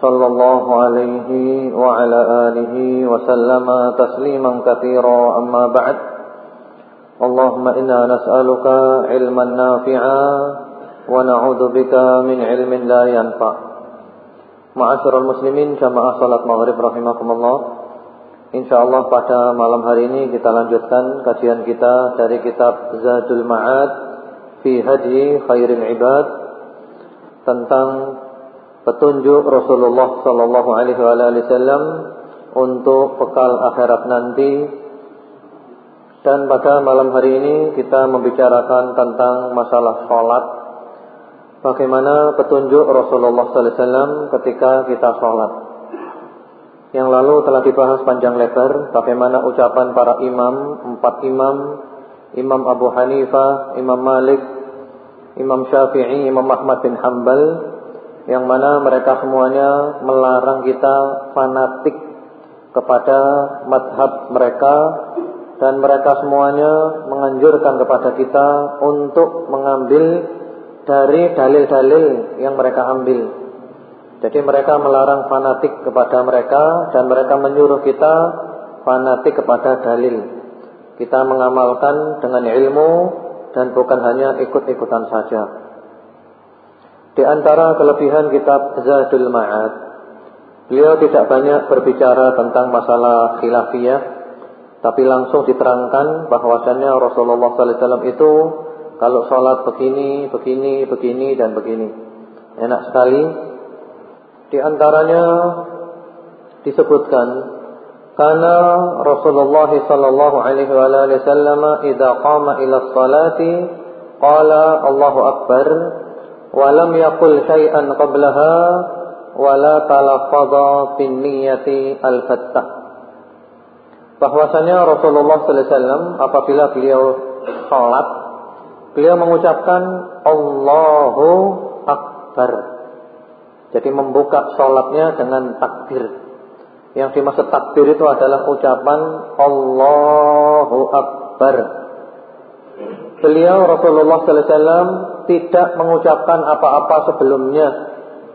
صلى الله عليه وعلى آله وسلم تسليما كثيرا أما بعد اللهم إنا نسألك علما نافعا ونعوذ بك من علم لا ينفع معاشر المسلمين جماعة صلاة maghrib rahimakumullah InsyaAllah pada malam hari ini kita lanjutkan kajian kita dari kitab Zadul Ma'ad Fi Haji Khairil Ibad Tentang petunjuk Rasulullah sallallahu alaihi wasallam untuk bekal akhirat nanti. Dan pada malam hari ini kita membicarakan tentang masalah sholat. Bagaimana petunjuk Rasulullah sallallahu alaihi wasallam ketika kita sholat. Yang lalu telah dibahas panjang lebar bagaimana ucapan para imam empat imam Imam Abu Hanifah, Imam Malik, Imam Syafi'i, Imam Ahmad bin Hanbal yang mana mereka semuanya melarang kita fanatik kepada madhab mereka dan mereka semuanya menganjurkan kepada kita untuk mengambil dari dalil-dalil yang mereka ambil. Jadi mereka melarang fanatik kepada mereka dan mereka menyuruh kita fanatik kepada dalil. Kita mengamalkan dengan ilmu dan bukan hanya ikut-ikutan saja. Di antara kelebihan kitab Zadul Ma'ad Beliau tidak banyak berbicara tentang masalah khilafiyah Tapi langsung diterangkan bahwasannya Rasulullah SAW itu Kalau sholat begini, begini, begini dan begini. Enak sekali. Di antaranya disebutkan Karena Rasulullah sallallahu alaihi wasallam idza qama ila sholati qala Allahu akbar walam yaqul syai'an qablaha wala talaffadha bin niyyati al-fattah. Bahwasanya Rasulullah wasallam apabila beliau salat beliau mengucapkan Allahu akbar. Jadi membuka salatnya dengan takbir. Yang dimaksud takbir itu adalah ucapan Allahu akbar. Beliau Rasulullah wasallam tidak mengucapkan apa-apa sebelumnya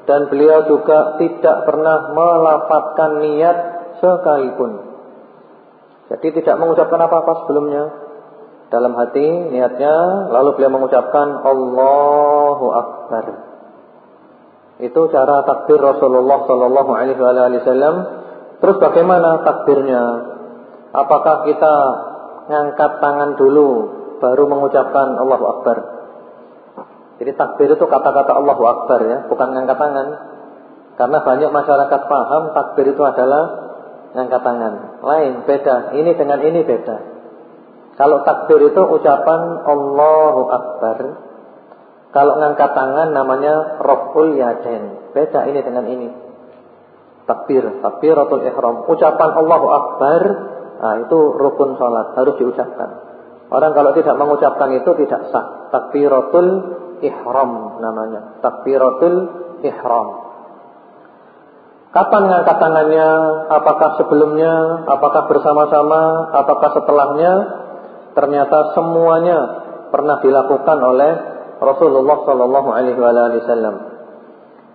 dan beliau juga tidak pernah melafatkan niat sekalipun. Jadi tidak mengucapkan apa-apa sebelumnya dalam hati niatnya lalu beliau mengucapkan Allahu akbar. Itu cara takbir Rasulullah sallallahu alaihi wasallam. Terus bagaimana takbirnya? Apakah kita ngangkat tangan dulu baru mengucapkan Allahu akbar? Jadi takbir itu kata-kata Allahu Akbar ya, bukan ngangkat tangan. Karena banyak masyarakat paham takbir itu adalah ngangkat tangan. Lain, beda. Ini dengan ini beda. Kalau takbir itu ucapan Allahu Akbar. Kalau ngangkat tangan namanya Raful Yaden. Beda ini dengan ini. Takbir, takbiratul ihram. Ucapan Allahu Akbar, nah itu rukun salat, harus diucapkan. Orang kalau tidak mengucapkan itu tidak sah. Takbiratul ihram namanya. Takbiratul ihram. Kapan ngangkat tangannya? Apakah sebelumnya? Apakah bersama-sama? Apakah setelahnya? Ternyata semuanya pernah dilakukan oleh Rasulullah sallallahu alaihi wasallam.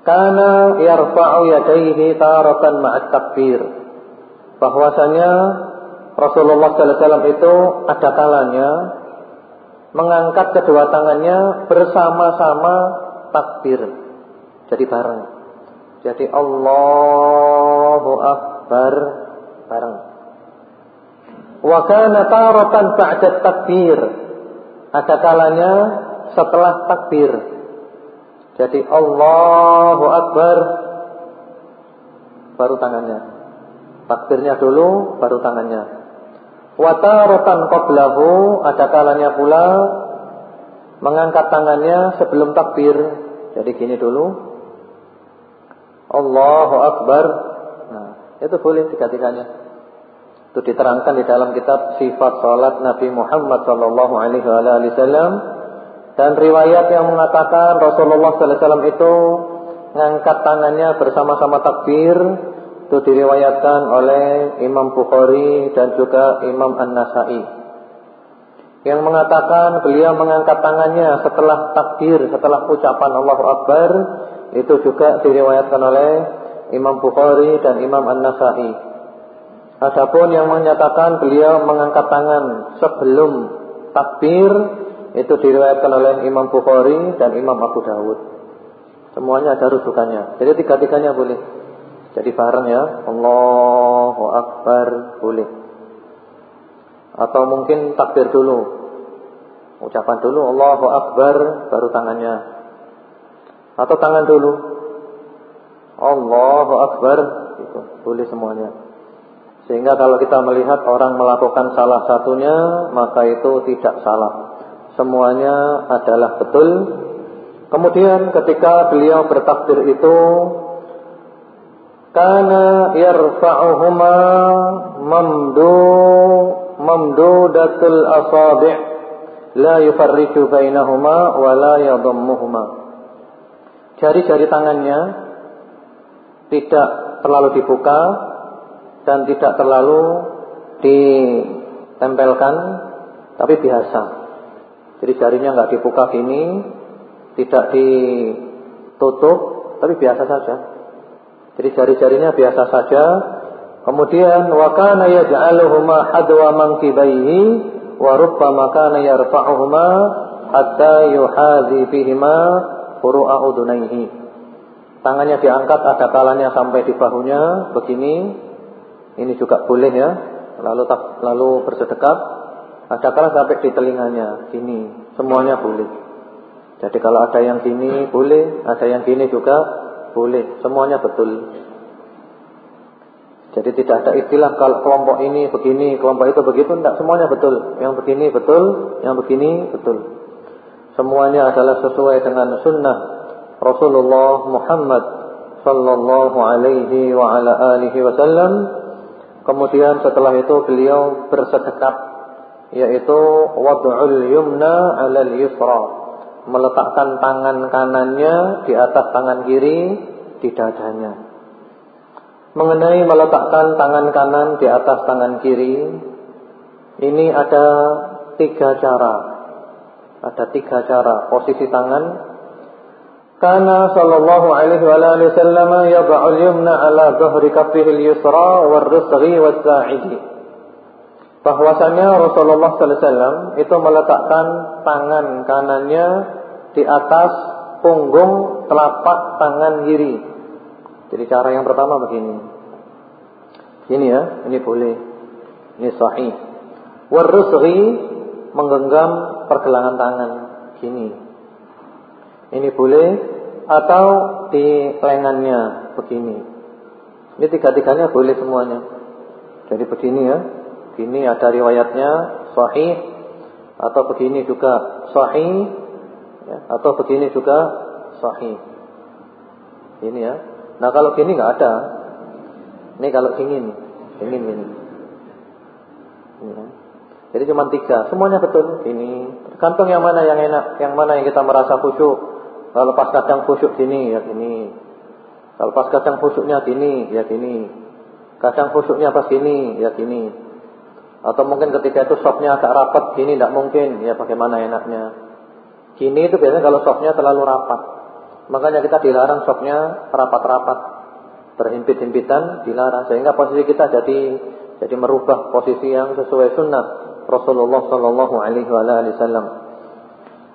Karena yarfa'u yadayhi taratan ma'at takbir. Bahwasanya Rasulullah sallallahu alaihi wasallam itu ada kalanya mengangkat kedua tangannya bersama-sama takbir. Jadi bareng. Jadi Allahu Akbar bareng. Wa kana taratan ba'da takbir. Ada kalanya setelah takbir. Jadi Allahu Akbar baru tangannya. Takbirnya dulu baru tangannya. Wataratan qablahu ada kalanya pula mengangkat tangannya sebelum takbir. Jadi gini dulu. Allahu Akbar. Nah, itu boleh tiga-tiganya. Itu diterangkan di dalam kitab Sifat Salat Nabi Muhammad sallallahu alaihi wasallam dan riwayat yang mengatakan Rasulullah sallallahu alaihi wasallam itu ngangkat tangannya bersama-sama takbir itu diriwayatkan oleh Imam Bukhari dan juga Imam An-Nasai yang mengatakan beliau mengangkat tangannya setelah takbir, setelah ucapan Allahu Akbar, itu juga diriwayatkan oleh Imam Bukhari dan Imam An-Nasai. Adapun yang menyatakan beliau mengangkat tangan sebelum takbir, itu diriwayatkan oleh Imam Bukhari dan Imam Abu Dawud. Semuanya ada rujukannya. Jadi tiga-tiganya boleh. Jadi bareng ya, Allahu Akbar boleh. Atau mungkin takbir dulu. Ucapan dulu Allahu Akbar baru tangannya. Atau tangan dulu. Allahu Akbar itu boleh semuanya. Sehingga kalau kita melihat orang melakukan salah satunya maka itu tidak salah. Semuanya adalah betul. Kemudian ketika beliau bertakbir itu kana yarfa'uhuma mamdu mamdudatul asabi' la yufarriqu bainahuma wa la yadhammuhuma. Jari-jari tangannya tidak terlalu dibuka dan tidak terlalu ditempelkan tapi biasa. Jadi jarinya enggak dibuka gini, tidak ditutup tapi biasa saja. Jadi jari-jarinya biasa saja Kemudian wa kana yaj'aluhuma hadwa mankibaihi wa rubbama kana yarfa'uhuma hatta yuhadhi bihima furu'a udunaihi. Tangannya diangkat ada kalanya sampai di bahunya begini. Ini juga boleh ya. Lalu lalu bersedekap. Ada kalanya sampai di telinganya gini. Semuanya boleh. Jadi kalau ada yang gini boleh, ada yang gini juga boleh. Semuanya betul. Jadi tidak ada istilah kalau kelompok ini begini, kelompok itu begitu, tidak semuanya betul. Yang begini betul, yang begini betul. Semuanya adalah sesuai dengan sunnah Rasulullah Muhammad sallallahu alaihi wa ala alihi wasallam. Kemudian setelah itu beliau bersedekap yaitu wad'ul yumna 'alal yusra. Meletakkan tangan kanannya di atas tangan kiri di dadanya. Mengenai meletakkan tangan kanan di atas tangan kiri ini ada tiga cara. Ada tiga cara. Posisi tangan. Karena sallallahu alaihi wasallam yad'u yumna ala dhahri kaffihi al-yusra war-risghi was-sa'idi bahwasanya Rasulullah wasallam itu meletakkan tangan kanannya di atas punggung telapak tangan kiri jadi cara yang pertama begini. Ini ya, ini boleh. Ini sahih. Warusri menggenggam pergelangan tangan gini. Ini boleh atau di lengannya begini. Ini tiga-tiganya boleh semuanya. Jadi begini ya. Begini ada riwayatnya sahih atau begini juga sahih ya, atau begini juga sahih. Ini ya. Nah kalau gini nggak ada. Ini kalau ingin, ingin ini. Jadi cuma tiga, semuanya betul. Ini tergantung yang mana yang enak, yang mana yang kita merasa khusyuk. Kalau pas kadang khusyuk gini, ya gini. Kalau pas kadang khusyuknya gini, ya gini. Kadang khusyuknya pas gini, ya gini. Atau mungkin ketika itu sopnya agak rapat, gini tidak mungkin, ya bagaimana enaknya. Gini itu biasanya kalau sopnya terlalu rapat. Makanya kita dilarang soknya rapat-rapat, berhimpit-himpitan dilarang sehingga posisi kita jadi jadi merubah posisi yang sesuai sunnah Rasulullah Shallallahu Alaihi Wasallam.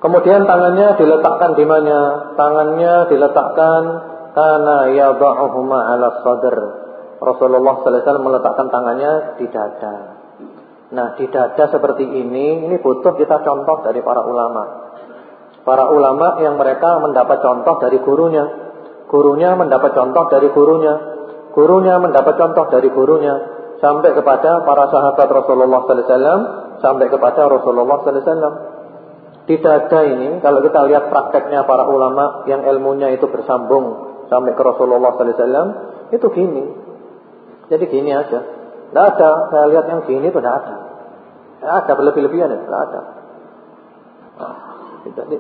Kemudian tangannya diletakkan di mana? Tangannya diletakkan karena yada'uhuma ala sadr. Rasulullah Sallallahu Alaihi Wasallam meletakkan tangannya di dada. Nah, di dada seperti ini, ini butuh kita contoh dari para ulama para ulama yang mereka mendapat contoh dari gurunya. Gurunya mendapat contoh dari gurunya. Gurunya mendapat contoh dari gurunya sampai kepada para sahabat Rasulullah wasallam, sampai kepada Rasulullah wasallam. Di dada ini kalau kita lihat prakteknya para ulama yang ilmunya itu bersambung sampai ke Rasulullah wasallam itu gini. Jadi gini aja. Tidak ada, saya lihat yang gini itu tidak ada. Tidak ada berlebih-lebihan ya, ada. Nah, jadi,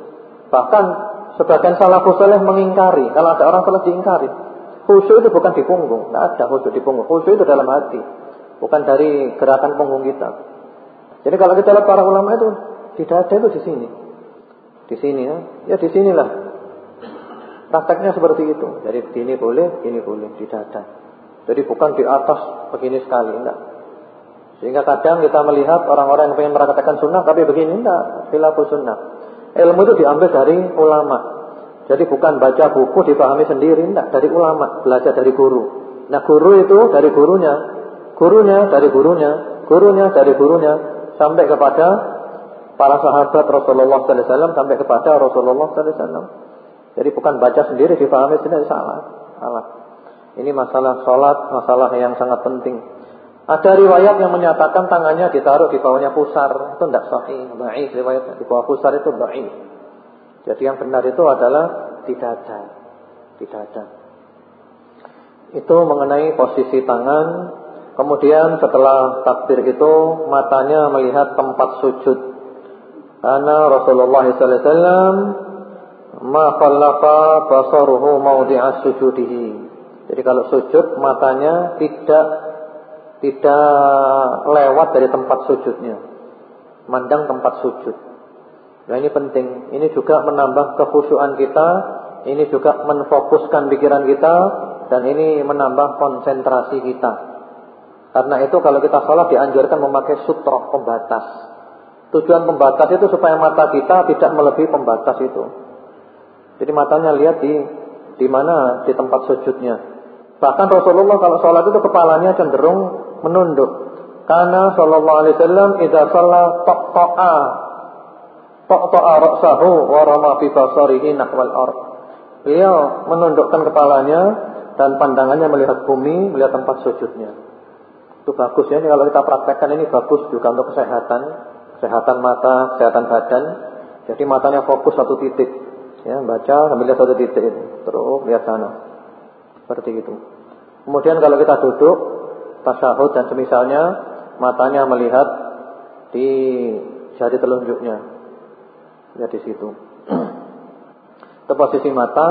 bahkan sebagian salafus saleh mengingkari kalau ada orang salah diingkari. Khusyuk itu bukan di punggung, tidak ada khusyuk di punggung. Khusyuk itu dalam hati, bukan dari gerakan punggung kita. Jadi kalau kita lihat para ulama itu tidak ada itu di sini. Di sini ya, ya di sinilah. Prakteknya seperti itu. Jadi ini boleh, ini boleh, tidak ada. Jadi bukan di atas begini sekali, enggak. Sehingga kadang kita melihat orang-orang yang ingin merasakan sunnah, tapi begini enggak, khilafus sunnah. Ilmu itu diambil dari ulama. Jadi bukan baca buku dipahami sendiri, enggak, dari ulama, belajar dari guru. Nah guru itu dari gurunya, gurunya dari gurunya, gurunya dari gurunya, sampai kepada para sahabat Rasulullah wasallam sampai kepada Rasulullah wasallam. Jadi bukan baca sendiri dipahami sendiri salah. Salah. Ini masalah sholat, masalah yang sangat penting. Ada riwayat yang menyatakan tangannya ditaruh di bawahnya pusar. Itu tidak sahih. Baik riwayatnya. Di bawah pusar itu baik. Jadi yang benar itu adalah tidak ada. Tidak ada. Itu mengenai posisi tangan Kemudian setelah takbir itu matanya melihat tempat sujud. Karena Rasulullah SAW ma khallaqa basaruhu mawdi'a sujudihi. Jadi kalau sujud matanya tidak tidak lewat dari tempat sujudnya. Mandang tempat sujud. Nah ini penting. Ini juga menambah kekhusyuan kita, ini juga menfokuskan pikiran kita dan ini menambah konsentrasi kita. Karena itu kalau kita sholat dianjurkan memakai sutra pembatas. Tujuan pembatas itu supaya mata kita tidak melebihi pembatas itu. Jadi matanya lihat di di mana di tempat sujudnya. Bahkan Rasulullah kalau sholat itu kepalanya cenderung menunduk. Karena Shallallahu Alaihi Wasallam idza shalla taqta'a taqta'a ra'sahu wa rama fi basarihi nahwal ard. Beliau menundukkan kepalanya dan pandangannya melihat bumi, melihat tempat sujudnya. Itu bagus ya, ini kalau kita praktekkan ini bagus juga untuk kesehatan, kesehatan mata, kesehatan badan. Jadi matanya fokus satu titik, ya baca sambil lihat satu titik itu, terus lihat sana, seperti itu. Kemudian kalau kita duduk, tasyahud dan semisalnya, matanya melihat di jari telunjuknya, ya di situ. Itu posisi mata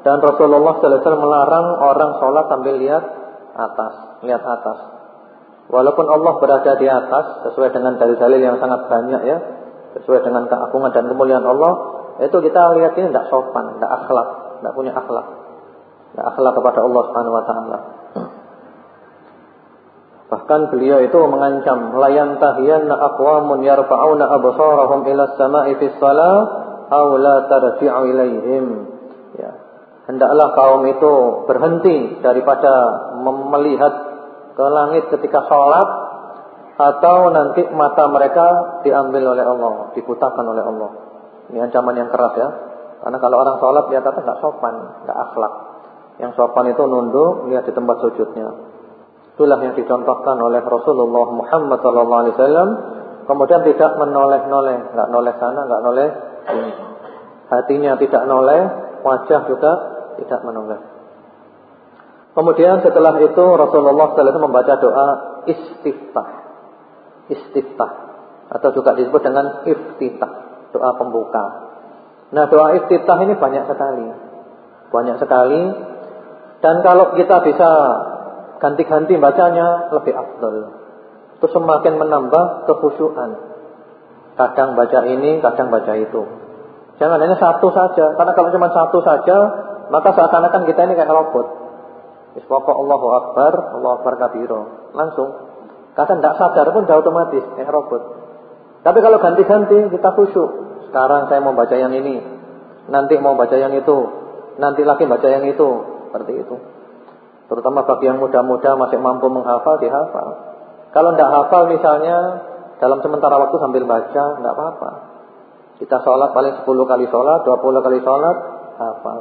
dan Rasulullah SAW melarang orang sholat sambil lihat atas, lihat atas. Walaupun Allah berada di atas sesuai dengan dalil-dalil yang sangat banyak ya, sesuai dengan keagungan dan kemuliaan Allah, itu kita lihat ini tidak sopan, tidak akhlak, tidak punya akhlak. Tidak akhlak kepada Allah Subhanahu wa taala. Bahkan beliau itu mengancam la yantahiyanna aqwamun yarfa'una absarahum ila as-sama'i fi shalah aw la tarji'u ilaihim. Ya. Hendaklah kaum itu berhenti daripada melihat ke langit ketika sholat atau nanti mata mereka diambil oleh Allah, dibutakan oleh Allah. Ini ancaman yang keras ya. Karena kalau orang sholat lihat atas nggak sopan, nggak akhlak. Yang sopan itu nunduk lihat di tempat sujudnya. Itulah yang dicontohkan oleh Rasulullah Muhammad SAW. Kemudian tidak menoleh-noleh, nggak noleh sana, nggak noleh. Hatinya tidak noleh, wajah juga tidak menoleh. Kemudian setelah itu Rasulullah SAW membaca doa istiftah. Istiftah. Atau juga disebut dengan iftitah. Doa pembuka. Nah doa istiftah ini banyak sekali. Banyak sekali. Dan kalau kita bisa ganti-ganti bacanya lebih afdal. Itu semakin menambah kekhusyuan. Kadang baca ini, kadang baca itu. Jangan hanya satu saja. Karena kalau cuma satu saja, maka seakan-akan kita ini kayak robot. Pokok Allahu Akbar, Allahu Akbar kabiro. Langsung. Kadang tidak sadar pun sudah otomatis kayak robot. Tapi kalau ganti-ganti kita khusyuk. Sekarang saya mau baca yang ini. Nanti mau baca yang itu. Nanti lagi baca yang itu. Seperti itu. Terutama bagi yang muda-muda masih mampu menghafal, dihafal. Kalau tidak hafal misalnya dalam sementara waktu sambil baca, tidak apa-apa. Kita sholat paling 10 kali sholat, 20 kali sholat, hafal.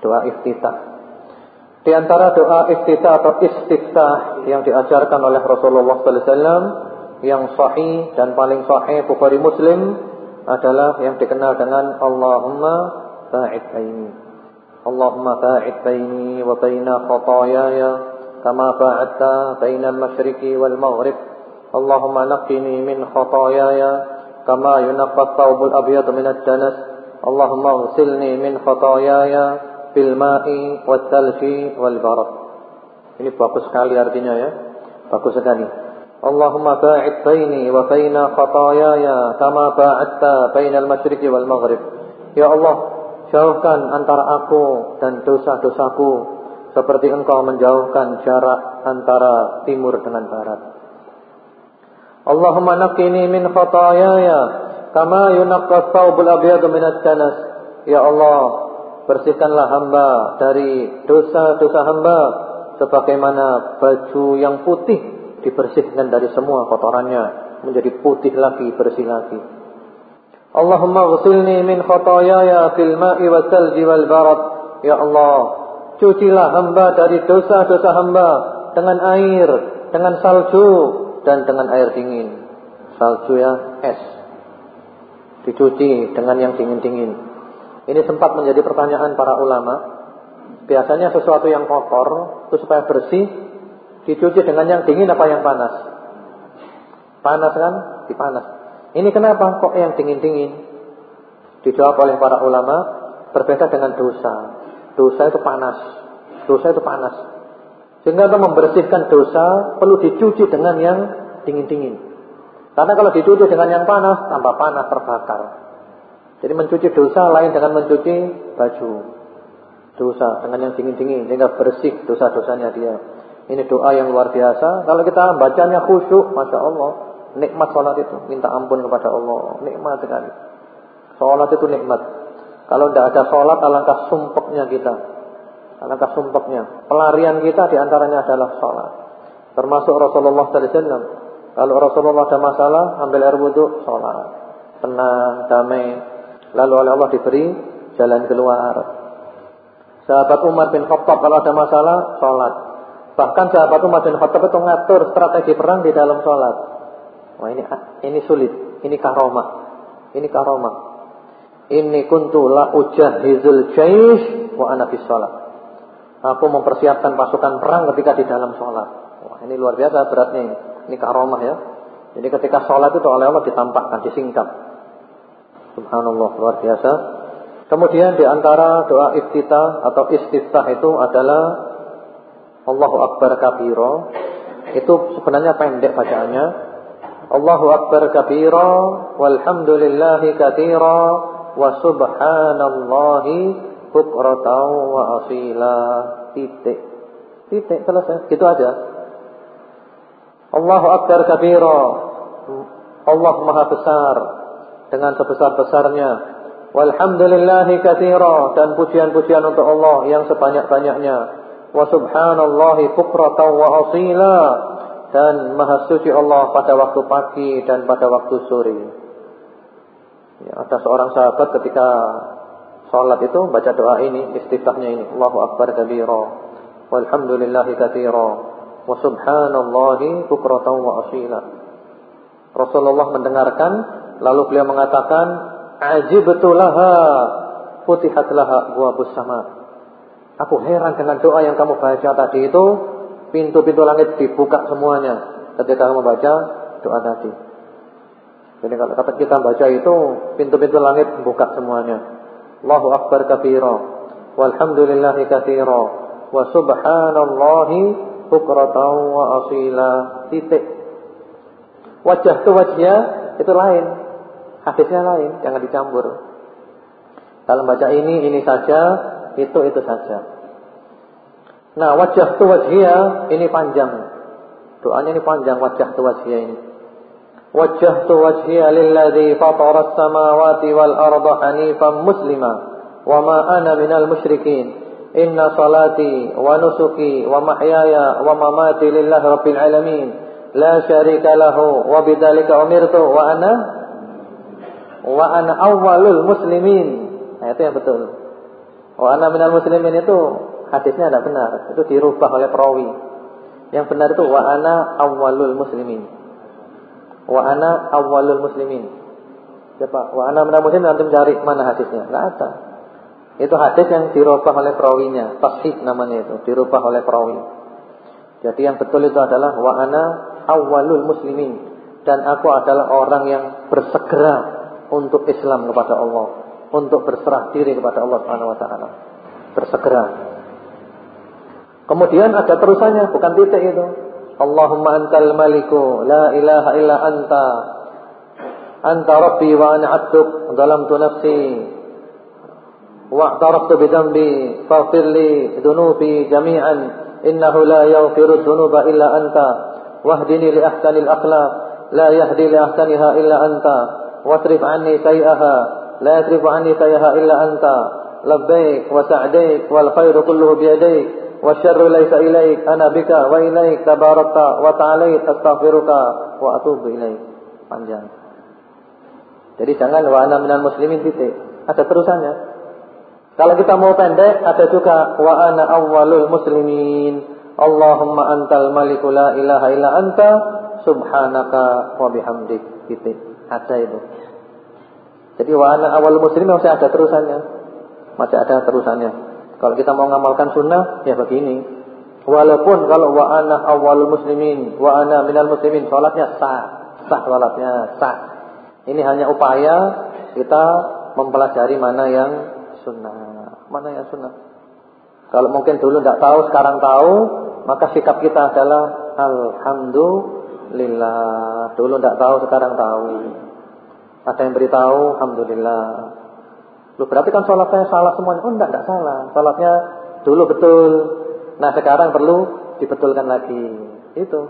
Doa iftitah. Di antara doa iftitah atau istiftah yang diajarkan oleh Rasulullah wasallam yang sahih dan paling sahih Bukhari Muslim adalah yang dikenal dengan Allahumma ba'id. اللهم باعد بيني وبين خطاياي كما باعدت بين المشرق والمغرب. اللهم نقني من خطاياي كما ينقى الثوب الأبيض من الدنس. اللهم اغسلني من خطاياي بالماء والثلج والبرد. Ini bagus sekali artinya ya. Bagus sekali. Baini wa baina khataayaya kama ba'adta bainal masyriqi wal maghrib. Ya Allah jauhkan antara aku dan dosa-dosaku seperti engkau menjauhkan jarak antara timur dengan barat. Allahumma naqqini min khataayaya kama yunaqqa thawbul abyadu min ad-danas ya Allah bersihkanlah hamba dari dosa-dosa hamba sebagaimana baju yang putih dibersihkan dari semua kotorannya menjadi putih lagi bersih lagi Allahumma ghsilni min khotoyaya fil ma'i wa salji wal barat ya Allah cucilah hamba dari dosa-dosa hamba dengan air dengan salju dan dengan air dingin salju ya es dicuci dengan yang dingin-dingin ini sempat menjadi pertanyaan para ulama Biasanya sesuatu yang kotor itu supaya bersih dicuci dengan yang dingin apa yang panas? Panas kan? Dipanas. Ini kenapa kok yang dingin-dingin? Dijawab oleh para ulama berbeda dengan dosa. Dosa itu panas. Dosa itu panas. Sehingga untuk membersihkan dosa perlu dicuci dengan yang dingin-dingin. Karena kalau dicuci dengan yang panas tambah panas terbakar. Jadi mencuci dosa lain dengan mencuci baju dosa dengan yang dingin-dingin sehingga bersih dosa-dosanya dia. Ini doa yang luar biasa. Kalau kita bacanya khusyuk, masya Allah, nikmat sholat itu. Minta ampun kepada Allah, nikmat sekali. Sholat itu nikmat. Kalau tidak ada sholat, alangkah sumpeknya kita. Alangkah sumpeknya. Pelarian kita di antaranya adalah sholat. Termasuk Rasulullah SAW. Kalau Rasulullah ada masalah, ambil air wudhu, sholat. Tenang, damai. Lalu oleh Allah diberi jalan keluar. Sahabat Umar bin Khattab kalau ada masalah, sholat. Bahkan sahabat Umar bin Khattab itu ngatur strategi perang di dalam sholat. Wah ini ini sulit, ini karomah, ini karomah. Ini kuntu la ujahizul jaish wa ana sholat. Aku mempersiapkan pasukan perang ketika di dalam sholat. Wah ini luar biasa beratnya ini. Ini karomah ya. Jadi ketika sholat itu oleh Allah ditampakkan, disingkap. Subhanallah luar biasa. Kemudian di antara doa iftitah atau istiftah itu adalah Allahu Akbar kabiro. Itu sebenarnya pendek bacaannya. Allahu Akbar kabiro walhamdulillahi katsira wa subhanallahi bukratan wa asila. Titik. Titik selesai. Gitu aja. Allahu Akbar kabiro. Allah Maha besar dengan sebesar-besarnya Walhamdulillahi katsira dan pujian-pujian untuk Allah yang sebanyak-banyaknya. Wa subhanallahi bukratan wa asila dan maha suci Allah pada waktu pagi dan pada waktu sore. Ya, ada seorang sahabat ketika sholat itu baca doa ini, istiftahnya ini, Allahu akbar kabira, walhamdulillahi katsira, wa subhanallahi bukratan wa asila. Rasulullah mendengarkan lalu beliau mengatakan Ajibtulaha futihatlaha buabus sama. Aku heran dengan doa yang kamu baca tadi itu, pintu-pintu langit dibuka semuanya ketika kamu baca doa tadi. Jadi kalau kata kita baca itu, pintu-pintu langit buka semuanya. Allahu akbar kabira, walhamdulillahi katsira, wa subhanallahi bukratan wa asila. Titik. Wajah tu wajah itu lain. Hadisnya lain, jangan dicampur. Kalau baca ini, ini saja, itu, itu saja. Nah, wajah tu wajhia ini panjang. Doanya ini panjang wajah tu wajhia ini. Wajah tu wajhia lilladzi fatara samawati wal arda hanifan muslima wa ma ana minal musyrikin. Inna salati wa nusuki wa mahyaya wa mamati lillahi rabbil alamin. La syarika lahu wa bidzalika umirtu wa ana wa ana awwalul muslimin. Nah, itu yang betul. Wa ana minal muslimin itu hadisnya tidak benar. Itu dirubah oleh perawi. Yang benar itu wa ana awwalul muslimin. Wa ana awwalul muslimin. Siapa? Wa ana minal muslimin antum cari mana hadisnya? Enggak ada. Itu hadis yang dirubah oleh perawinya, tasih namanya itu, dirubah oleh perawi. Jadi yang betul itu adalah wa ana awwalul muslimin dan aku adalah orang yang bersegera untuk Islam kepada Allah, untuk berserah diri kepada Allah Subhanahu wa taala. Bersegera. Kemudian ada terusannya, bukan titik itu. Allahumma antal maliku, la ilaha illa anta. Anta rabbi wa ana abduk, zalamtu nafsi. Wa'taraftu bidambi, fafirli dunubi jami'an. Innahu la yaghfiru dunuba illa anta. Wahdini li ahsanil akhlaq, la yahdi li ahsaniha illa anta. Wasrif anni sayi'aha, la yasrifu anni sayi'aha illa anta. Labbaik wa sa'daik wal khairu kulluhu biyadaik. والشر ليس إليك أنا بك وإليك تباركت وتعاليت أستغفرك وأتوب إليك panjang jadi jangan wa ana minal muslimin titik ada terusannya kalau kita mau pendek ada juga wa ana awwalul muslimin Allahumma antal maliku la ilaha illa anta subhanaka wa bihamdik titik ada itu jadi wa ana awal muslim masih ada terusannya masih ada terusannya kalau kita mau ngamalkan sunnah ya begini walaupun kalau wa ana awal muslimin wa ana minal muslimin salatnya sah sah salatnya sah ini hanya upaya kita mempelajari mana yang sunnah mana yang sunnah kalau mungkin dulu tidak tahu sekarang tahu maka sikap kita adalah Alhamdulillah. Dulu tidak tahu, sekarang tahu. Ada yang beritahu, Alhamdulillah. Lu berarti kan sholatnya salah semuanya. Oh enggak, enggak salah. Sholatnya dulu betul. Nah sekarang perlu dibetulkan lagi. Itu.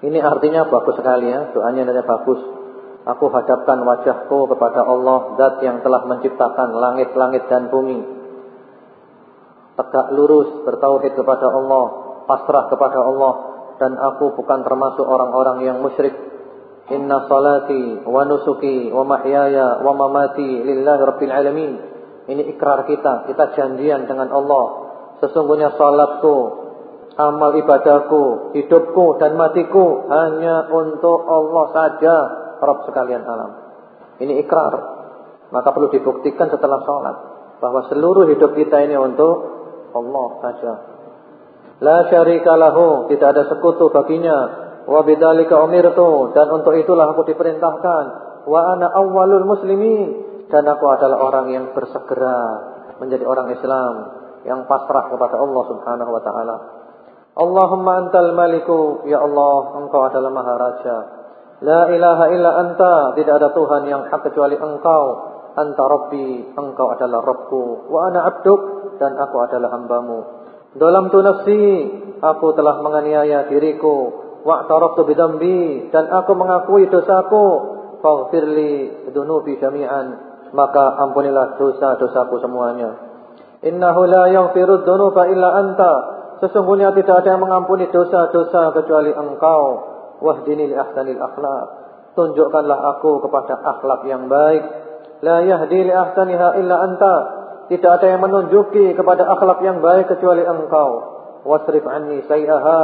Ini artinya bagus sekali ya. Doanya nanya bagus. Aku hadapkan wajahku kepada Allah. Dat yang telah menciptakan langit-langit dan bumi. Tegak lurus bertauhid kepada Allah. Pasrah kepada Allah dan aku bukan termasuk orang-orang yang musyrik. Inna salati wa nusuki wa mahyaya wa mamati lillahi rabbil alamin. Ini ikrar kita, kita janjian dengan Allah. Sesungguhnya salatku, amal ibadahku, hidupku dan matiku hanya untuk Allah saja, Rabb sekalian alam. Ini ikrar. Maka perlu dibuktikan setelah salat bahwa seluruh hidup kita ini untuk Allah saja. La syarika lahu, tidak ada sekutu baginya. Wa bidzalika umirtu dan untuk itulah aku diperintahkan. Wa ana awwalul muslimin dan aku adalah orang yang bersegera menjadi orang Islam yang pasrah kepada Allah Subhanahu wa taala. Allahumma antal maliku, ya Allah, engkau adalah maharaja. La ilaha illa anta, tidak ada Tuhan yang hak kecuali engkau. Anta rabbi, engkau adalah Rabbku. Wa ana abduk, dan aku adalah hambamu. Dalam tu nafsi, aku telah menganiaya diriku. Wa'taraftu bidambi, dan aku mengakui dosaku. Faghfirli dunubi jami'an. Maka ampunilah dosa-dosaku semuanya. Innahu la yaghfiru dunuba illa anta. Sesungguhnya tidak ada yang mengampuni dosa-dosa kecuali engkau. Wahdini li ahsanil akhlaq. Tunjukkanlah aku kepada akhlak yang baik. La yahdi li ahsaniha illa anta. Tidak ada yang menunjuki kepada akhlak yang baik kecuali engkau. Wasrif anni sayyaha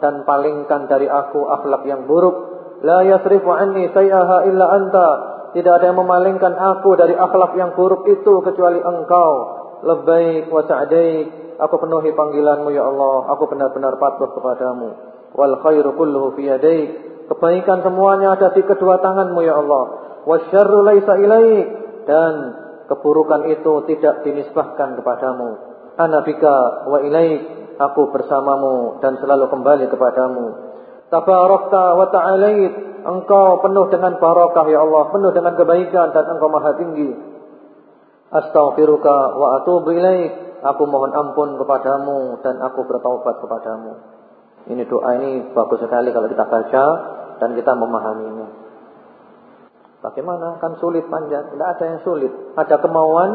dan palingkan dari aku akhlak yang buruk. La yasrifu anni sayyaha illa anta. Tidak ada yang memalingkan aku dari akhlak yang buruk itu kecuali engkau. Labbaik wa sa'daik. Aku penuhi panggilanmu ya Allah. Aku benar-benar patuh kepadamu. Wal khairu kulluhu fi yadaik. Kebaikan semuanya ada di kedua tanganmu ya Allah. Wasyarru laisa ilaik. Dan keburukan itu tidak dinisbahkan kepadamu. Anabika wa ilaik, aku bersamamu dan selalu kembali kepadamu. Tabarakta wa ta'alait, engkau penuh dengan barakah ya Allah, penuh dengan kebaikan dan engkau maha tinggi. Astaghfiruka wa atubu ilaik, aku mohon ampun kepadamu dan aku bertaubat kepadamu. Ini doa ini bagus sekali kalau kita baca dan kita memahaminya. Bagaimana? Kan sulit panjang. Tidak ada yang sulit. Ada kemauan,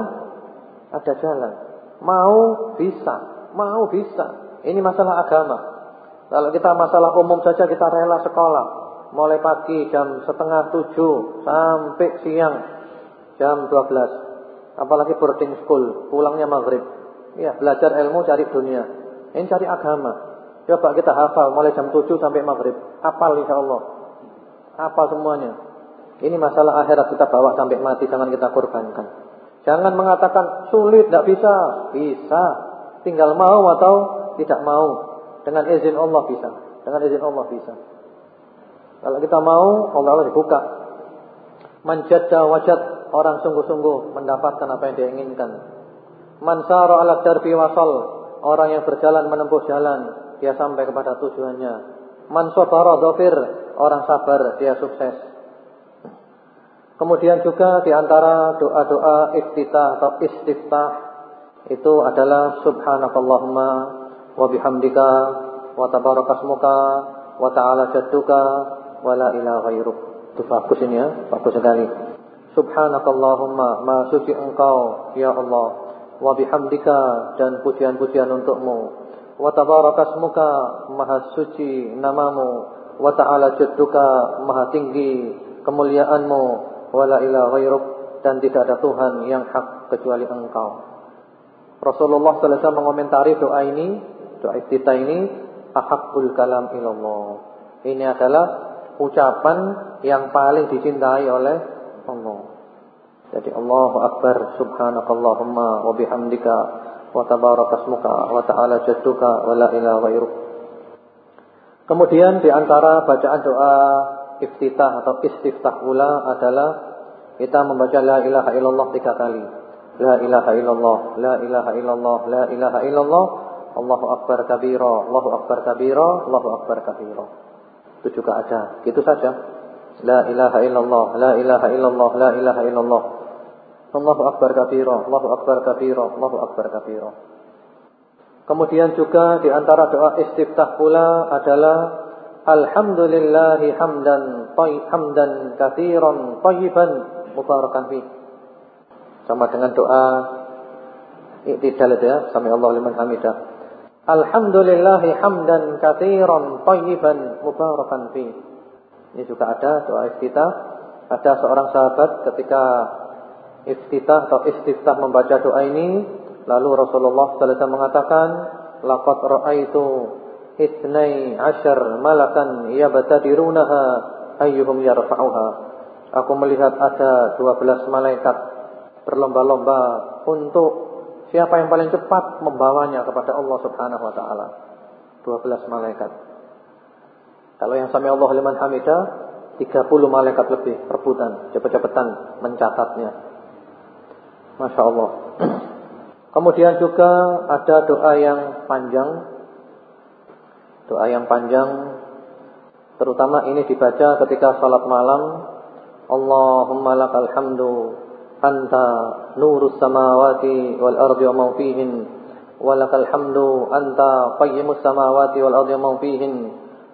ada jalan. Mau bisa, mau bisa. Ini masalah agama. Kalau kita masalah umum saja kita rela sekolah. Mulai pagi jam setengah tujuh sampai siang jam dua belas. Apalagi boarding school, pulangnya maghrib. Ya, belajar ilmu cari dunia. Ini cari agama. Coba kita hafal mulai jam tujuh sampai maghrib. Hafal insya Allah. Hafal semuanya. Ini masalah akhirat kita bawa sampai mati, jangan kita korbankan. Jangan mengatakan sulit, tidak bisa. Bisa. Tinggal mau atau tidak mau. Dengan izin Allah bisa. Dengan izin Allah bisa. Kalau kita mau, Allah Allah dibuka. Manjadda wajad orang sungguh-sungguh mendapatkan apa yang dia inginkan. Mansara ala darbi wasal, orang yang berjalan menempuh jalan, dia sampai kepada tujuannya. Man sabara orang sabar, dia sukses. Kemudian juga di antara doa-doa iftitah atau istiftah itu adalah subhanakallahumma wa bihamdika wa tabarakasmuka wa ta'ala jadduka wa la ilaha ghairuk. Itu bagus ini ya, bagus sekali. Subhanakallahumma ma suci engkau ya Allah wa bihamdika dan pujian-pujian untukmu wa tabarakasmuka maha suci namamu wa ta'ala jadduka maha tinggi kemuliaanmu wa la ilaha ghairuk dan tidak ada Tuhan yang hak kecuali engkau. Rasulullah wasallam mengomentari doa ini, doa iftitah ini ahabbul kalam ilallah. Ini adalah ucapan yang paling dicintai oleh Allah. Jadi Allahu Akbar subhanakallahumma wa bihamdika wa tabarakasmuka wa ta'ala jadduka wa la ilaha ghairuk. Kemudian di antara bacaan doa iftitah atau istiftah pula adalah kita membaca la ilaha illallah tiga kali. La ilaha illallah, la ilaha illallah, la ilaha illallah, Allahu akbar kabira, Allahu akbar kabira, Allahu akbar kabira. Itu juga ada. Gitu saja. La ilaha illallah, la ilaha illallah, la ilaha illallah. Allahu akbar kabira, Allahu akbar kabira, Allahu akbar kabira. Kemudian juga di antara doa istiftah pula adalah alhamdulillahi hamdan tayyib hamdan katsiran tayyiban mubarakan fi. Sama dengan doa iktidal itu ya, sami Allah liman hamidah. Alhamdulillahi hamdan katsiran tayyiban mubarakan fi. Ini juga ada doa iftitah. Ada seorang sahabat ketika iftitah atau istiftah membaca doa ini, lalu Rasulullah sallallahu alaihi wasallam mengatakan, "Laqad ra'aitu itnai ashar malakan yabtadirunaha ayyuhum yarfa'uha." Aku melihat ada 12 malaikat berlomba-lomba untuk siapa yang paling cepat membawanya kepada Allah Subhanahu wa taala. 12 malaikat. Kalau yang sami Allah liman hamidah 30 malaikat lebih rebutan, cepet-cepetan mencatatnya. Masya Allah. Kemudian juga ada doa yang panjang. Doa yang panjang terutama ini dibaca ketika salat malam. Allahumma lakal hamdu ma fihin wa lakal hamdu anta qayyimus samawati wal ardi wa ma fihin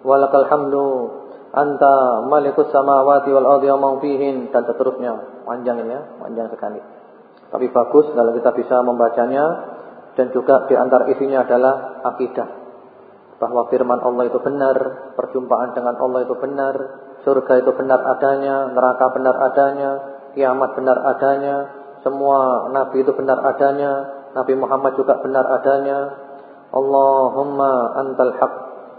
walakal hamdu anta malikus samawati wal ardi wa fihin dan seterusnya. Panjang ini ya, panjang sekali. Tapi bagus kalau kita bisa membacanya dan juga di antara isinya adalah akidah. Bahwa firman Allah itu benar, perjumpaan dengan Allah itu benar, surga itu benar adanya, neraka benar adanya, kiamat benar adanya, semua nabi itu benar adanya, Nabi Muhammad juga benar adanya. Allahumma antal haq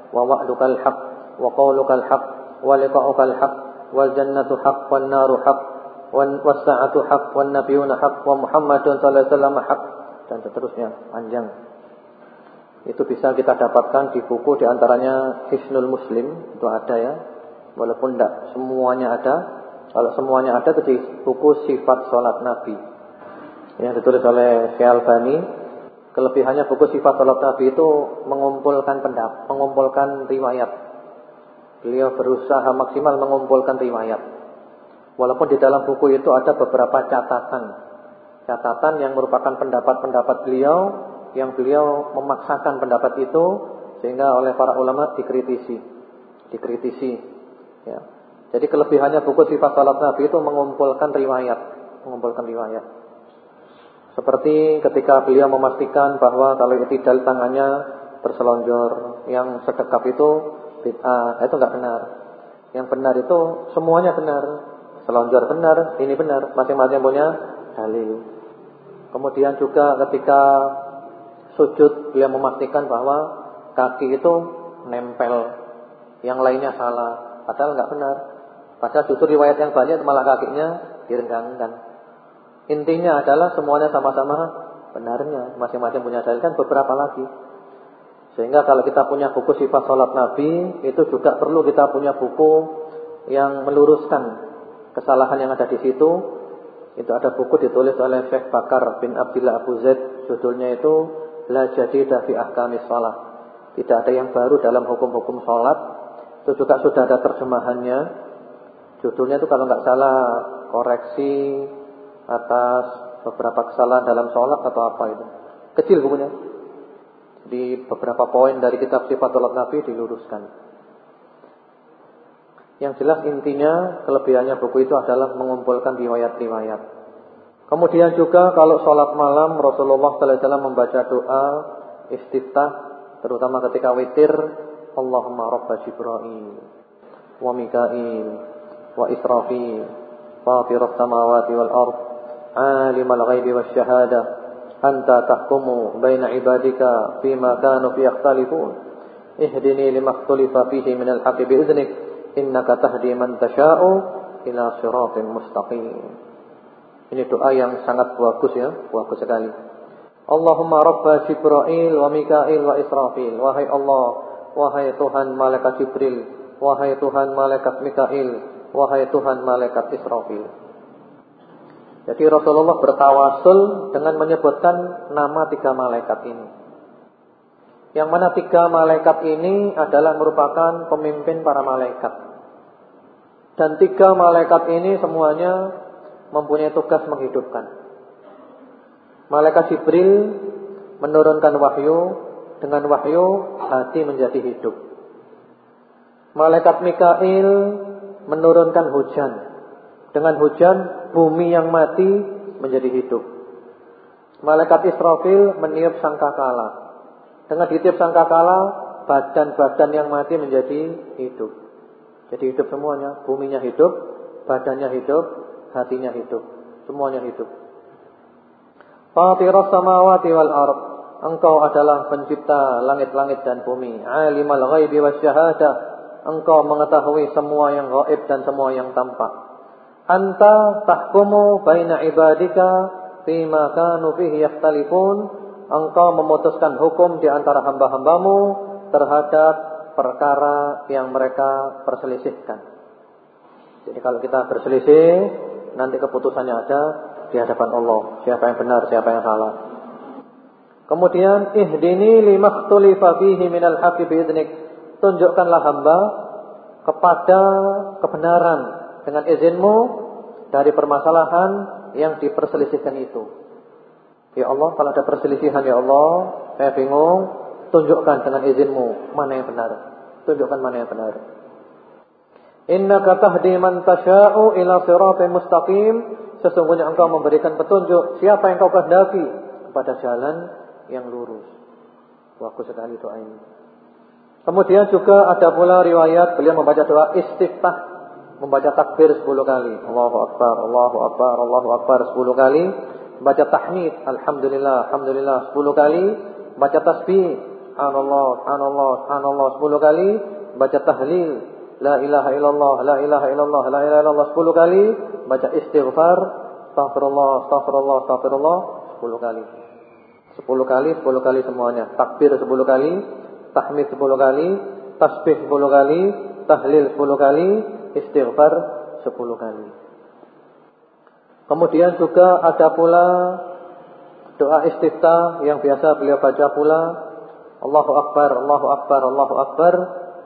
wa wa'dukal haq wa qaulukal haq wa liqa'ukal haq wal jannatu haq wan naru haq wan wasa'atu haq wan nabiyuna haq wa Muhammadun sallallahu alaihi wasallam haq dan seterusnya panjang. Itu bisa kita dapatkan di buku di antaranya Hisnul Muslim itu ada ya. Walaupun tidak semuanya ada. Kalau semuanya ada itu di buku Sifat Salat Nabi. Yang ditulis oleh Syekh Albani Kelebihannya buku sifat salat Nabi itu mengumpulkan pendapat, mengumpulkan riwayat. Beliau berusaha maksimal mengumpulkan riwayat. Walaupun di dalam buku itu ada beberapa catatan. Catatan yang merupakan pendapat-pendapat beliau yang beliau memaksakan pendapat itu sehingga oleh para ulama dikritisi. Dikritisi ya. Jadi kelebihannya buku sifat salat Nabi itu mengumpulkan riwayat, mengumpulkan riwayat. Seperti ketika beliau memastikan bahwa kalau itidal tangannya terselonjor, yang sedekap itu bid'ah, itu enggak benar. Yang benar itu semuanya benar. Selonjor benar, ini benar, masing-masing punya dalil. Kemudian juga ketika sujud beliau memastikan bahwa kaki itu nempel, yang lainnya salah, padahal enggak benar. Padahal justru riwayat yang banyak malah kakinya direnggangkan. Intinya adalah semuanya sama-sama benarnya. Masing-masing punya dalil kan beberapa lagi. Sehingga kalau kita punya buku sifat salat Nabi, itu juga perlu kita punya buku yang meluruskan kesalahan yang ada di situ. Itu ada buku ditulis oleh Syekh Bakar bin Abdullah Abu Zaid, judulnya itu La Jadidah fi Ahkamis Salat. Tidak ada yang baru dalam hukum-hukum salat. Itu juga sudah ada terjemahannya. Judulnya itu kalau nggak salah koreksi atas beberapa kesalahan dalam sholat atau apa itu. Kecil bukunya. Di beberapa poin dari kitab sifat sholat Nabi diluruskan. Yang jelas intinya kelebihannya buku itu adalah mengumpulkan riwayat-riwayat. Kemudian juga kalau sholat malam Rasulullah SAW membaca doa istiftah terutama ketika witir Allahumma rabba Jibril wa Mikail wa Israfil fatir as-samawati wal ardh عالم الغيب والشهادة أنت تحكم بين عبادك فيما كانوا في يختلفون اهدني لما اختلف فيه من الحق بإذنك إنك تهدي من تشاء إلى صراط مستقيم Ini doa yang sangat bagus ya, bagus sekali. Allahumma rabba Jibril wa Mikail wa Israfil. Wahai Allah, wahai Tuhan malaikat Jibril, wahai Tuhan malaikat Mikail, wahai Tuhan malaikat Israfil. Jadi Rasulullah bertawasul dengan menyebutkan nama tiga malaikat ini. Yang mana tiga malaikat ini adalah merupakan pemimpin para malaikat. Dan tiga malaikat ini semuanya mempunyai tugas menghidupkan. Malaikat Jibril menurunkan wahyu, dengan wahyu hati menjadi hidup. Malaikat Mikail menurunkan hujan. Dengan hujan bumi yang mati menjadi hidup. Malaikat Israfil meniup sangkakala. Dengan ditiup sangkakala, badan-badan yang mati menjadi hidup. Jadi hidup semuanya, buminya hidup, badannya hidup, hatinya hidup, semuanya hidup. Fatiras samawati wal ard. Engkau adalah pencipta langit-langit dan bumi. Alimal ghaibi wasyahadah. Engkau mengetahui semua yang gaib dan semua yang tampak. Anta tahkumu baina ibadika fima kanu fihi yakhtalifun. Engkau memutuskan hukum di antara hamba-hambamu terhadap perkara yang mereka perselisihkan. Jadi kalau kita berselisih, nanti keputusannya ada di hadapan Allah. Siapa yang benar, siapa yang salah. Kemudian ihdini limakhtulifa fihi minal haqqi biidnik. Tunjukkanlah hamba kepada kebenaran dengan izinmu dari permasalahan yang diperselisihkan itu. Ya Allah, kalau ada perselisihan ya Allah, saya bingung, tunjukkan dengan izinmu mana yang benar. Tunjukkan mana yang benar. Innaka tahdi man tasha'u ila siratin mustaqim. Sesungguhnya engkau memberikan petunjuk siapa yang kau kehendaki kepada jalan yang lurus. Bagus sekali doa ini. Kemudian juga ada pula riwayat beliau membaca doa istiftah membaca takbir 10 kali. Allahu akbar, Allahu akbar, Allahu akbar 10 kali. Baca tahmid, alhamdulillah, alhamdulillah 10 kali. Baca tasbih, subhanallah, subhanallah, subhanallah 10 kali. Baca tahlil, la ilaha illallah, la ilaha illallah, la ilaha illallah 10 kali. Baca istighfar, astaghfirullah, astaghfirullah, astaghfirullah 10 kali. 10 kali, 10 kali semuanya. Takbir 10 kali, tahmid 10 kali, tasbih 10 kali, tahlil 10 kali, istighfar 10 kali. Kemudian juga ada pula doa istiftah yang biasa beliau baca pula Allahu Akbar, Allahu Akbar, Allahu Akbar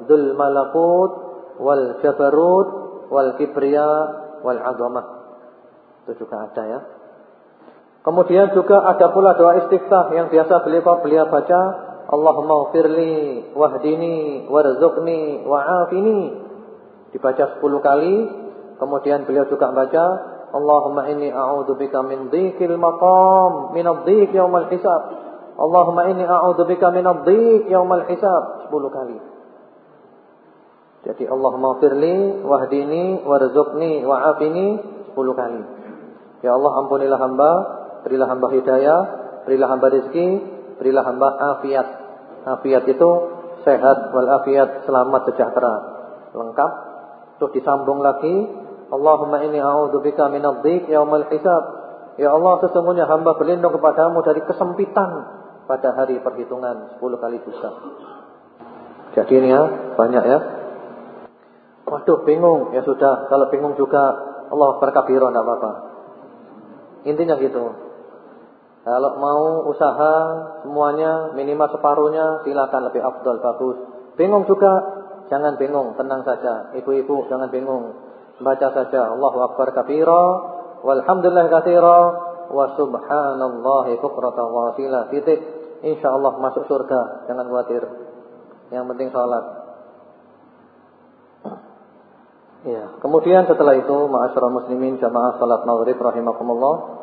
Dzul malakut wal jabarut wal kibriya wal azamah. Itu juga ada ya. Kemudian juga ada pula doa istiftah yang biasa beliau beliau baca Allahumma firli wahdini warzuqni wa'afini. Dibaca 10 kali kemudian beliau juga membaca Allahumma inni a'udzubika min dhikil maqam min adh-dhik yaumal hisab. Allahumma inni a'udzubika min adh-dhik yaumal hisab. 10 kali. Jadi Allahumma firli wahdini warzuqni wa'afini. 10 kali. Ya Allah ampunilah hamba berilah hamba hidayah berilah hamba rezeki berilah hamba afiat afiat itu sehat wal afiat selamat sejahtera lengkap Terus disambung lagi, Allahumma inni a'udzubika minadh-dhiq yaumal hisab. Ya Allah sesungguhnya hamba berlindung kepadamu dari kesempitan pada hari perhitungan 10 kali dosa. Jadi ini ya, banyak ya. Waduh bingung, ya sudah. Kalau bingung juga Allah berkabiro tidak apa-apa. Intinya gitu. Kalau mau usaha semuanya minimal separuhnya silakan lebih afdal bagus. Bingung juga jangan bingung, tenang saja. Ibu-ibu jangan bingung. Baca saja Allahu akbar kabira walhamdulillah katsira wa subhanallahi bukratan wa asila. Titik. Insyaallah masuk surga, jangan khawatir. Yang penting salat. Ya, kemudian setelah itu ma'asyiral muslimin jamaah salat maghrib rahimakumullah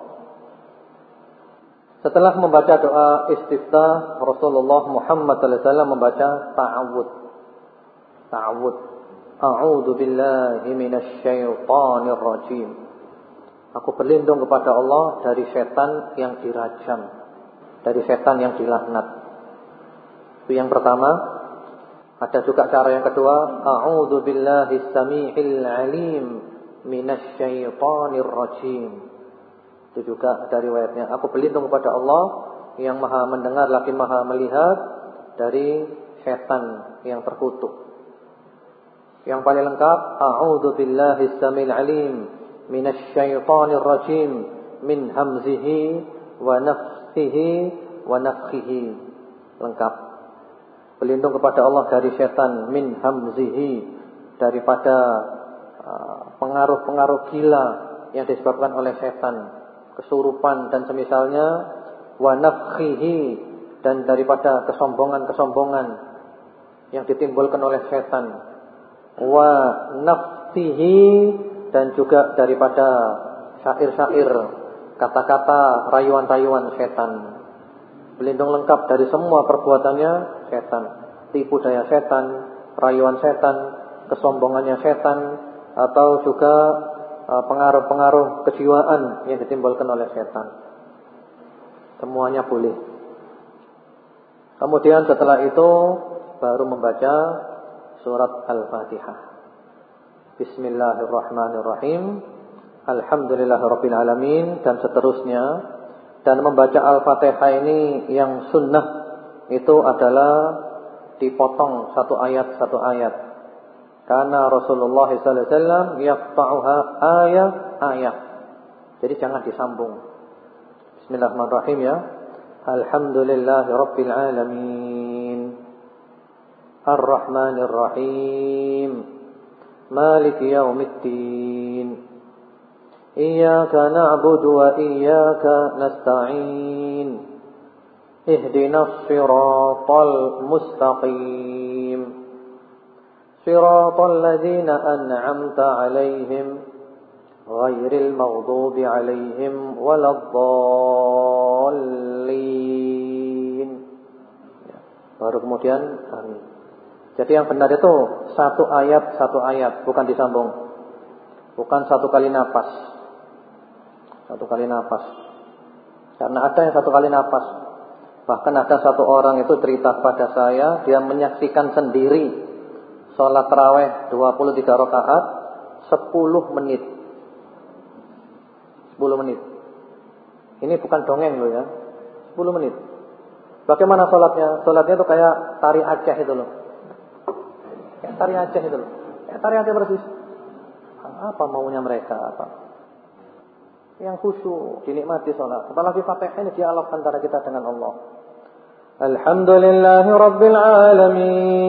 setelah membaca doa istiftah Rasulullah Muhammad SAW membaca ta'awud. Ta'awud. A'udzu billahi minasyaitonir rajim. Aku berlindung kepada Allah dari setan yang dirajam, dari setan yang dilaknat. Itu yang pertama. Ada juga cara yang kedua, a'udzu billahi samii'il 'alim minasyaitonir rajim. Itu juga dari riwayatnya. Aku berlindung kepada Allah yang maha mendengar lagi maha melihat dari setan yang terkutuk. Yang paling lengkap, a'udzu billahi samil alim minasyaitonir rajim min hamzihi wa nafthihi wa nafthihi. Lengkap. Berlindung kepada Allah dari setan min hamzihi daripada uh, pengaruh-pengaruh gila yang disebabkan oleh setan kesurupan dan semisalnya wa nafkhihi dan daripada kesombongan-kesombongan yang ditimbulkan oleh setan. Wa naftihi dan juga daripada syair-syair kata-kata rayuan-rayuan setan. Berlindung lengkap dari semua perbuatannya setan. Tipu daya setan rayuan setan kesombongannya setan atau juga pengaruh-pengaruh kejiwaan yang ditimbulkan oleh setan. Semuanya boleh. Kemudian setelah itu baru membaca surat Al-Fatihah. Bismillahirrahmanirrahim. Alhamdulillahirabbil alamin dan seterusnya dan membaca Al-Fatihah ini yang sunnah itu adalah dipotong satu ayat satu ayat karena Rasulullah SAW yaqta'uha ayat-ayat. Jadi jangan disambung. Bismillahirrahmanirrahim ya. Alhamdulillahi Rabbil Alamin. Ar-Rahmanir Rahim. Maliki Yawmiddin. Iyyaka na'budu wa iyyaka nasta'in. Ihdinas siratal mustaqim. صراط الذين أنعمت عليهم غير المغضوب عليهم ولا الضالين baru kemudian amin jadi yang benar itu satu ayat satu ayat bukan disambung bukan satu kali nafas satu kali nafas karena ada yang satu kali nafas bahkan ada satu orang itu cerita pada saya dia menyaksikan sendiri Sholat terawih 23 rakaat 10 menit. 10 menit. Ini bukan dongeng loh ya. 10 menit. Bagaimana sholatnya? Sholatnya itu kayak tari Aceh itu loh. Kayak tari Aceh itu loh. Kayak tari Aceh persis. Apa maunya mereka? Apa? Yang khusyuk dinikmati sholat. Apalagi fatihah ini dialog antara kita dengan Allah. Alhamdulillahi Rabbil Alamin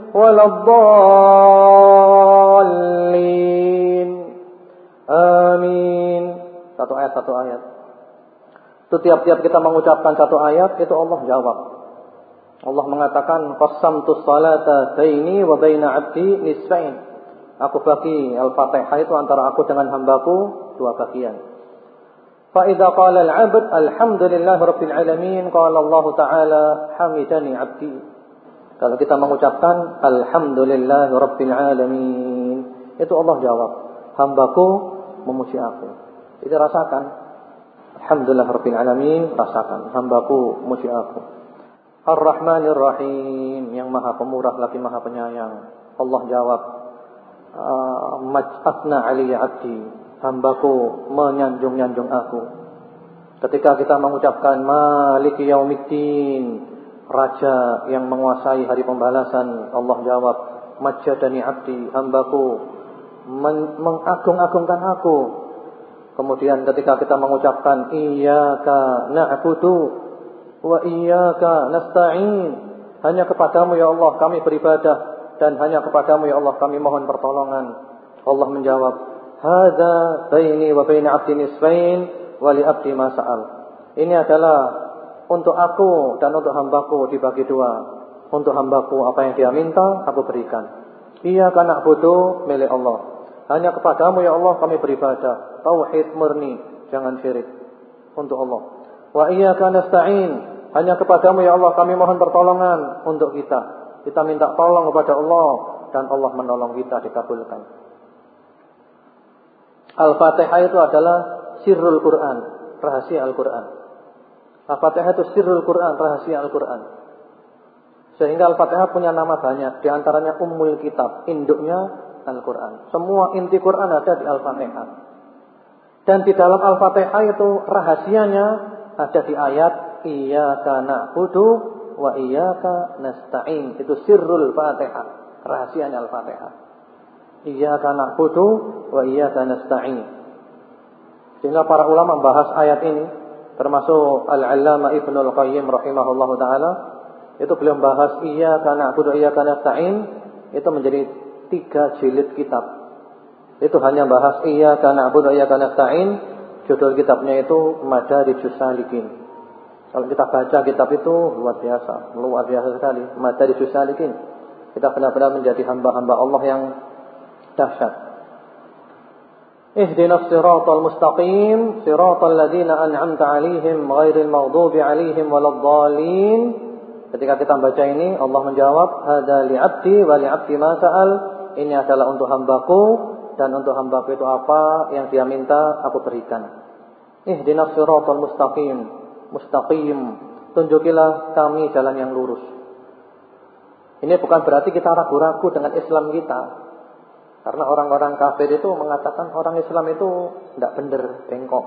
ولا الضالين Amin. Satu ayat, satu ayat. Itu tiap-tiap kita mengucapkan satu ayat, itu Allah jawab. Allah mengatakan, Qassamtu salata baini wa baina abdi nisfain. Aku bagi Al-Fatihah itu antara aku dengan hambaku dua bagian. فإذا قال العبد الحمد لله رب العالمين قال الله تعالى حمدني عبدي Kalau kita mengucapkan Alhamdulillah Alamin. Itu Allah jawab Hambaku memuji aku. Itu rasakan. Alhamdulillah Alamin Rasakan. Hambaku memuji aku. Ar-Rahmanir Rahim Yang maha pemurah lagi maha penyayang. Allah jawab ah, Maj'atna aliyya abdi. Hambaku menyanjung-nyanjung aku. Ketika kita mengucapkan Maliki yaumiddin Raja yang menguasai hari pembalasan Allah jawab Majadani abdi hambaku Mengagung-agungkan aku. Kemudian ketika kita mengucapkan Iyaka na'budu Wa iyaka nasta'in Hanya kepadamu ya Allah kami beribadah Dan hanya kepadamu ya Allah kami mohon pertolongan. Allah menjawab Hada baini wa baini abdi nisfain Wali abdi Ini adalah untuk aku dan untuk hambaku dibagi dua. Untuk hambaku apa yang dia minta, aku berikan. Ia karena butuh milik Allah. Hanya kepadamu ya Allah kami beribadah. Tauhid murni, jangan syirik. Untuk Allah. Wa iya nasta'in. Hanya kepadamu ya Allah kami mohon pertolongan untuk kita. Kita minta tolong kepada Allah dan Allah menolong kita dikabulkan. Al-Fatihah itu adalah sirrul Quran, rahasia Al-Quran. Al-Fatihah itu sirrul Quran, rahasia Al-Quran. Sehingga Al-Fatihah punya nama banyak. Di antaranya Ummul Kitab, induknya Al-Quran. Semua inti Quran ada di Al-Fatihah. Dan di dalam Al-Fatihah itu rahasianya ada di ayat Iyaka na'budu wa iyaka nasta'in. Itu sirrul Fatihah. Rahasianya Al-Fatihah. Iyaka na'budu wa iyaka nasta'in. Sehingga para ulama membahas ayat ini termasuk Al-Allama Ibnu Al-Qayyim rahimahullahu taala itu beliau membahas iya karena aku iya karena nasta'in itu menjadi tiga jilid kitab. Itu hanya bahas iya karena aku iya karena nasta'in judul kitabnya itu Madarijus Salikin. Kalau kita baca kitab itu luar biasa, luar biasa sekali. Madarijus Salikin. Kita benar-benar menjadi hamba-hamba Allah yang dahsyat. اهدنا الصراط المستقيم صراط الذين أنعمت عليهم غير المغضوب عليهم ولا الضالين Ketika kita baca ini Allah menjawab hada li'abdi wa li'abdi ma sa'al ini adalah untuk hambaku dan untuk hambaku itu apa yang dia minta aku berikan. Ihdinas siratal mustaqim mustaqim tunjukilah kami jalan yang lurus. Ini bukan berarti kita ragu-ragu dengan Islam kita. Karena orang-orang kafir itu mengatakan orang Islam itu tidak benar, bengkok.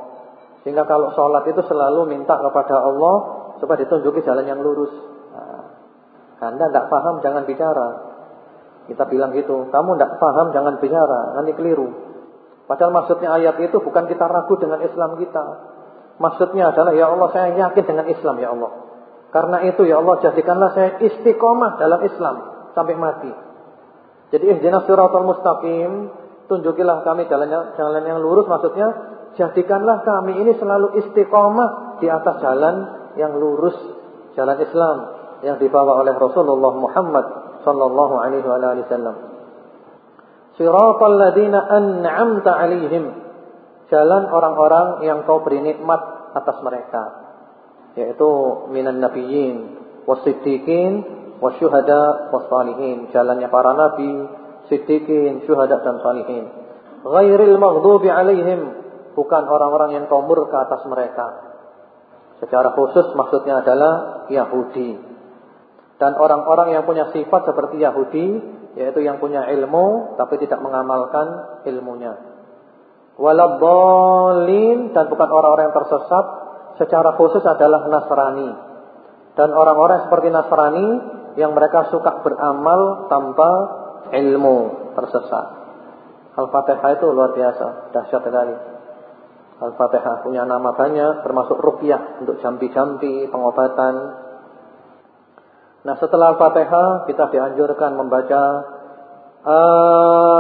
Sehingga kalau sholat itu selalu minta kepada Allah supaya ditunjuki jalan yang lurus. Nah, anda tidak paham jangan bicara. Kita bilang gitu, kamu tidak paham jangan bicara, nanti keliru. Padahal maksudnya ayat itu bukan kita ragu dengan Islam kita. Maksudnya adalah ya Allah saya yakin dengan Islam ya Allah. Karena itu ya Allah jadikanlah saya istiqomah dalam Islam sampai mati. Jadi ihdinas siratal mustaqim, tunjukilah kami jalan jalan yang lurus maksudnya jadikanlah kami ini selalu istiqomah di atas jalan yang lurus, jalan Islam yang dibawa oleh Rasulullah Muhammad sallallahu alaihi wasallam. Siratal ladzina an'amta alaihim. Jalan orang-orang yang kau beri nikmat atas mereka, yaitu minan nabiyyin wasiddiqin wasyuhada wassalihin jalannya para nabi siddiqin syuhada dan salihin. Ghairil maghdubi alaihim bukan orang-orang yang kau murka atas mereka. Secara khusus maksudnya adalah Yahudi. Dan orang-orang yang punya sifat seperti Yahudi yaitu yang punya ilmu tapi tidak mengamalkan ilmunya. Waladhdallin dan bukan orang-orang yang tersesat secara khusus adalah Nasrani. Dan orang-orang seperti Nasrani yang mereka suka beramal tanpa ilmu tersesat. Al-Fatihah itu luar biasa, dahsyat sekali. Al-Fatihah punya nama banyak, termasuk rupiah untuk jampi-jampi, pengobatan. Nah setelah Al-Fatihah kita dianjurkan membaca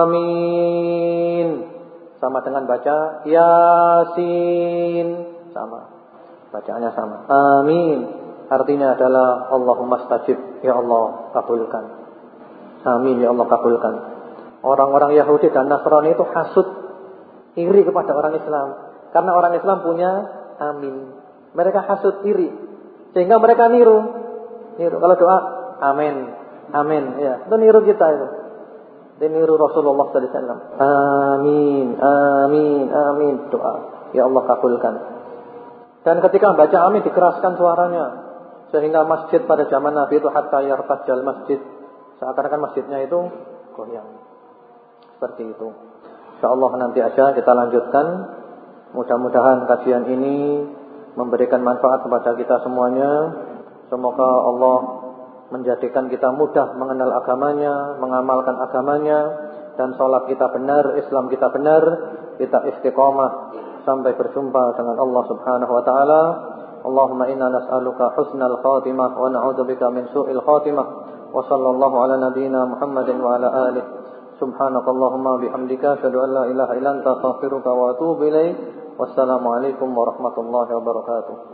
Amin sama dengan baca Yasin sama bacaannya sama Amin Artinya adalah Allahumma stajib Ya Allah kabulkan Amin ya Allah kabulkan Orang-orang Yahudi dan Nasrani itu hasut Iri kepada orang Islam Karena orang Islam punya amin. Mereka hasut iri. Sehingga mereka niru. Niru. Kalau doa, amin. Amin. Ya, itu niru kita itu. Dia niru Rasulullah wasallam. Amin. Amin. Amin. Doa. Ya Allah kabulkan. Dan ketika membaca amin dikeraskan suaranya. Sehingga masjid pada zaman Nabi itu hatta yartajal masjid. Seakan-akan masjidnya itu goyang. Seperti itu. InsyaAllah nanti aja kita lanjutkan. Mudah-mudahan kajian ini memberikan manfaat kepada kita semuanya. Semoga Allah menjadikan kita mudah mengenal agamanya, mengamalkan agamanya. Dan sholat kita benar, Islam kita benar. Kita istiqamah sampai berjumpa dengan Allah subhanahu wa ta'ala. Allahumma inna nas'aluka husnal khatimah wa na'udzubika min su'il khatimah. Wa sallallahu ala nabiyyina Muhammadin wa ala alihi. Subhanakallahumma bihamdika asyhadu an la ilaha illa anta astaghfiruka wa atubu ilaik. Wassalamualaikum warahmatullahi wabarakatuh.